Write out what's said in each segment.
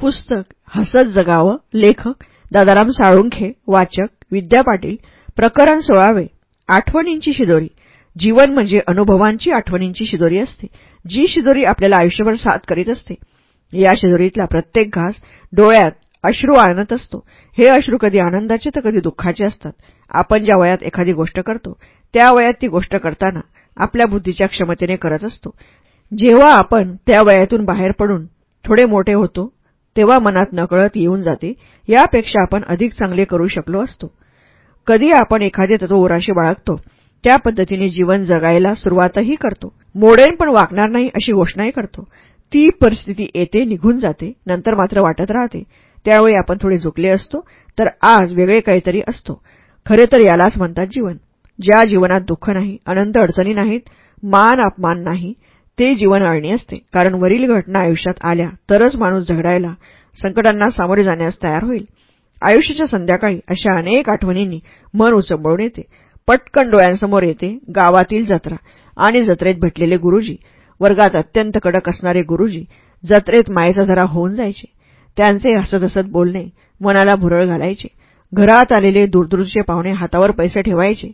पुस्तक हसत जगावं लेखक दादाराम साळुंखे वाचक विद्या पाटील प्रकरण सोळावे आठवणींची शिदोरी. जीवन म्हणजे अनुभवांची आठवणींची शिदोरी असते जी शिदोरी आपल्याला आयुष्यभर साथ करीत असते. या शिदोरीतला प्रत्येक घास डोळ्यात अश्रू आणत असतो. हे अश्रू कधी आनंदाचे तर कधी दुःखाचे असतात. आपण ज्या वयात एखादी गोष्ट करतो त्या वयात ती गोष्ट करताना आपल्या बुद्धीच्या क्षमतेने करत असतो. जेव्हा आपण त्या वयातून बाहेर पडून थोडे मोठे होतो तेव्हा मनात नकळत येऊन जाते. यापेक्षा आपण अधिक चांगले करू शकलो असतो. कधी आपण एखादे तत्व उराशी बाळगतो त्या पद्धतीने जीवन जगायला सुरुवातही करतो. मोडेन पण वागणार नाही अशी घोषणाही करतो. ती परिस्थिती येते निघून जाते नंतर मात्र वाटत राहते. त्यावेळी आपण थोडे झुकले असतो तर आज वेगळे काहीतरी असतो. खरे तर यालाच म्हणतात जीवन. ज्या जीवनात दुःख नाही अनंत अडचणी नाहीत मान अपमान नाही ते जीवन असते. कारण वरील घटना आयुष्यात आल्या तरच माणूस झगडायला संकटांना सामोरे जाण्यास तयार होईल. आयुष्याच्या संध्याकाळी अशा अनेक आठवणींनी मन उचंबळून येते. पटकन डोळ्यांसमोर येते गावातील जत्रा आणि जत्रेत भेटलेले गुरुजी. वर्गात अत्यंत कडक असणारे गुरुजी जत्रेत मायेचा जरा होऊन जायचे. त्यांचे हसत हसत बोलणे मनाला भुरळ घालायचे. घरात आलेले दूरदूरचे पाहुणे हातावर पैसे ठेवायचे.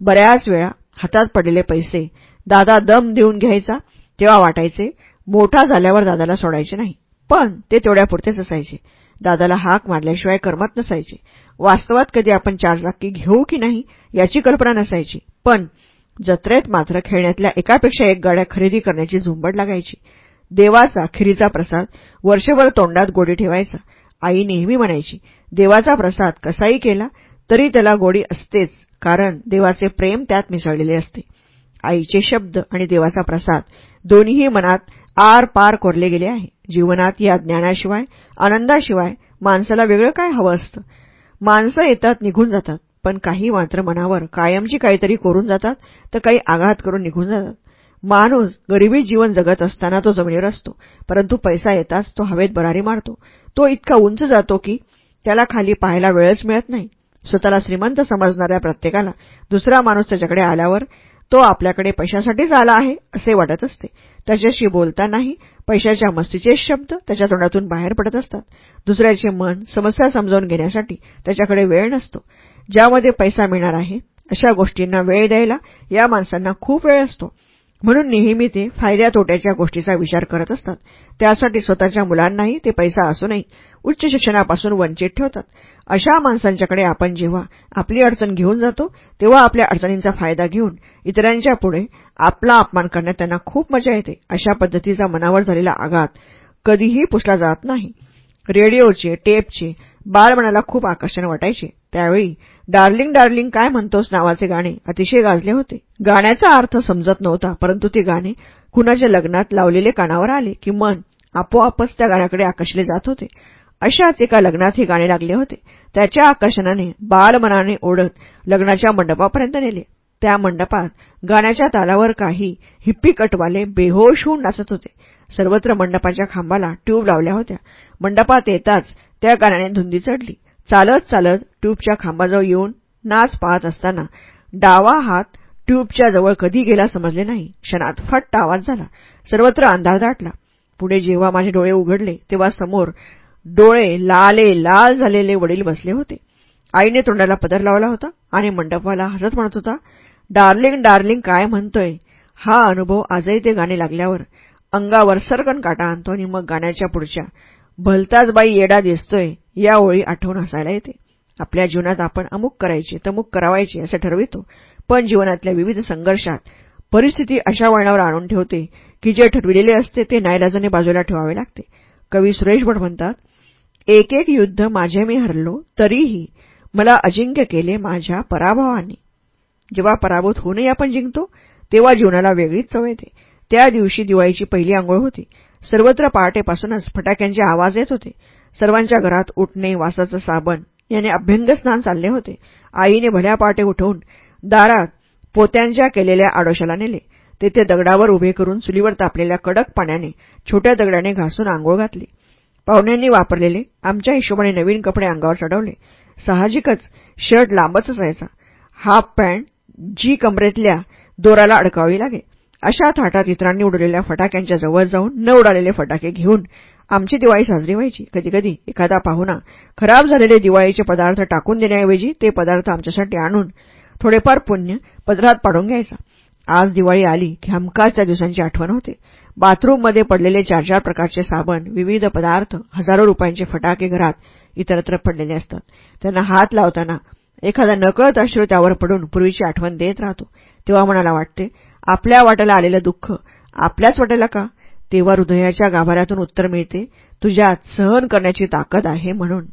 बऱ्याच वेळा हातात पडलेले पैसे दादा दम देऊन घ्यायचा तेव्हा वाटायचे मोठा झाल्यावर दादाला सोडायचे नाही. पण ते तेवढ्यापुरतेच असायचे. दादाला हाक मारल्याशिवाय करमत नसायचे. वास्तवात कधी आपण चारचाकी घेऊ की नाही याची कल्पना नसायची. पण जत्रेत मात्र खेळण्यातल्या एकापेक्षा एक गाड्या खरेदी करण्याची झुंबड लागायची. देवाचा खिरीचा प्रसाद वर्षभर तोंडात गोडी ठेवायचा. आई नेहमी म्हणायची देवाचा प्रसाद कसाही केला तरी त्याला गोडी असतेच कारण देवाचे प्रेम त्यात मिसळलेले असते. आईचे शब्द आणि देवाचा प्रसाद दोन्हीही मनात आर पार कोरले गेले आहे. जीवनात या ज्ञानाशिवाय आनंदाशिवाय माणसाला वेगळं काय हवं असतं? माणसं येतात निघून जातात पण काही मात्र मनावर कायमची काहीतरी कोरून जातात तर काही आघात करून निघून जातात. माणूस गरिबी जीवन जगत असताना तो जमिनीवर असतो परंतु पैसा येताच तो हवेत बरारी मारतो. तो इतका उंच जातो की त्याला खाली पाहायला वेळच मिळत नाही. स्वतःला श्रीमंत समजणाऱ्या प्रत्येकाला दुसरा माणूस त्याच्याकडे आल्यावर तो आपल्याकडे पैशासाठीच आला आहे असे वाटत असते. त्याच्याशी बोलतानाही पैशाच्या मस्तीचे शब्द त्याच्या तोंडातून बाहेर पडत असतात. दुसऱ्याचे मन समस्या समजावून घेण्यासाठी त्याच्याकडे वेळ नसतो. ज्यामध्ये पैसा मिळणार आहे अशा गोष्टींना वेळ द्यायला या माणसांना खूप वेळ असतो. म्हणून नेहमी ते फायद्या तोट्याच्या गोष्टीचा विचार करत असतात. त्यासाठी स्वतःच्या मुलांनाही ते पैसा असूनही उच्च शिक्षणापासून वंचित ठेवतात. अशा माणसांच्याकडे आपण जेव्हा आपली अडचण घेऊन जातो तेव्हा आपल्या अडचणींचा फायदा घेऊन इतरांच्या पुढे आपला अपमान करण्यात त्यांना खूप मजा येते. अशा पद्धतीचा मनावर झालेला आघात कधीही पुसला जात नाही. रेडिओचे टेपचे बालमनाला खूप आकर्षण वाटायचे. त्यावेळी डार्लिंग डार्लिंग काय म्हणतोस नावाचे गाणे? अतिशय गाजले होते. गाण्याचा अर्थ समजत नव्हता परंतु ते गाणे कुणाच्या लग्नात लावलेले कानावर आले की मन आपोआपच त्या गाण्याकडे आकर्षले जात होते. अशाच एका लग्नात हे गाणे लागले होते. त्याच्या आकर्षणाने बालमनाने ओढत लग्नाच्या मंडपापर्यंत नेले. त्या मंडपात गाण्याच्या तालावर काही हिप्पीकटवाले बेहोश होऊन नाचत होते. सर्वत्र मंडपाच्या खांबाला ट्यूब लावल्या होत्या. मंडपात येताच त्या गाण्याने धुंदी चढली. चालत चालत ट्यूबच्या खांबाजवळ येऊन नाच पाहत असताना डावा हात ट्यूबच्या जवळ कधी गेला समजले नाही. क्षणात फट्ट आवाज झाला. सर्वत्र अंधार दाटला. पुढे जेव्हा माझे डोळे उघडले तेव्हा समोर डोळे लाले लाल झालेले वडील बसले होते. आईने तोंडाला पदर लावला होता आणि मंडपाला हसत म्हणत होता डार्लिंग डार्लिंग काय म्हणतोय? हा अनुभव आजही ते गाणे लागल्यावर अंगावर सरकन काटा आणतो आणि मग गाण्याच्या पुढच्या भलताच बाई येडा दिसतोय या ओळी आठवण हसायला येते. आपल्या जीवनात आपण अमुक करायचे तमुक करावायचे असं ठरवितो पण जीवनातल्या विविध संघर्षात परिस्थिती अशा वळणावर आणून ठेवते की जे ठरविलेले असते ते नायलाजाने बाजूला ठेवावे लागते. कवी सुरेश भट म्हणतात एक एक युद्ध माझे मी हरलो तरीही मला अजिंक्य केले माझ्या पराभवाने. जेव्हा पराभूत होऊनही आपण जिंकतो तेव्हा जीवनाला वेगळीच चव येते. त्या दिवशी दिवाळीची पहिली आंघोळ होती. सर्वत्र पहाटेपासूनच फटाक्यांचे आवाज येत होते. सर्वांच्या घरात उठणे वासाचं साबण याने अभ्यंगस्नान चालले होते. आईने भल्या पहाटे उठवून दारात पोत्यांच्या केलेल्या आडोशाला नेले. तेथे दगडावर उभे करून चुलीवर तापलेल्या कडक पाण्याने छोट्या दगडाने घासून आंघोळ घातली. पाहुण्यांनी वापरलेले आमच्या हिशोबाने नवीन कपडे अंगावर चढवले. साहजिकच शर्ट लांबच असायचा. हाफ पॅन्ट जी कमरेतल्या दोराला अडकावी लागे. अशा थाटात इतरांनी उडवलेल्या फटाक्यांच्या जवळ जाऊन न उडालेले फटाके घेऊन आमची दिवाळी साजरी व्हायची. कधीकधी एखादा पाहुणा खराब झालेले दिवाळीचे पदार्थ टाकून देण्याऐवजी ते पदार्थ आमच्यासाठी आणून थोडेफार पुण्य पदरात पाडून घ्यायचा. आज दिवाळी आली की हमखास त्या दिवसांची आठवण होते. बाथरूममध्ये पडलेले चार चार प्रकारचे साबण विविध पदार्थ हजारो रुपयांचे फटाके घरात इतरत्र पडलेले असतात. त्यांना हात लावताना एखादा नकळत अश्रू त्यावर पडून पूर्वीची आठवण देत राहतो. तेव्हा मनाला वाटते आपल्या वाट्याला आलेलं दुःख. आपल्याच वाट्याला का? तेव्हा हृदयाच्या गाभाऱ्यातून उत्तर मिळते. तुझ्यात सहन करण्याची ताकद आहे म्हणून.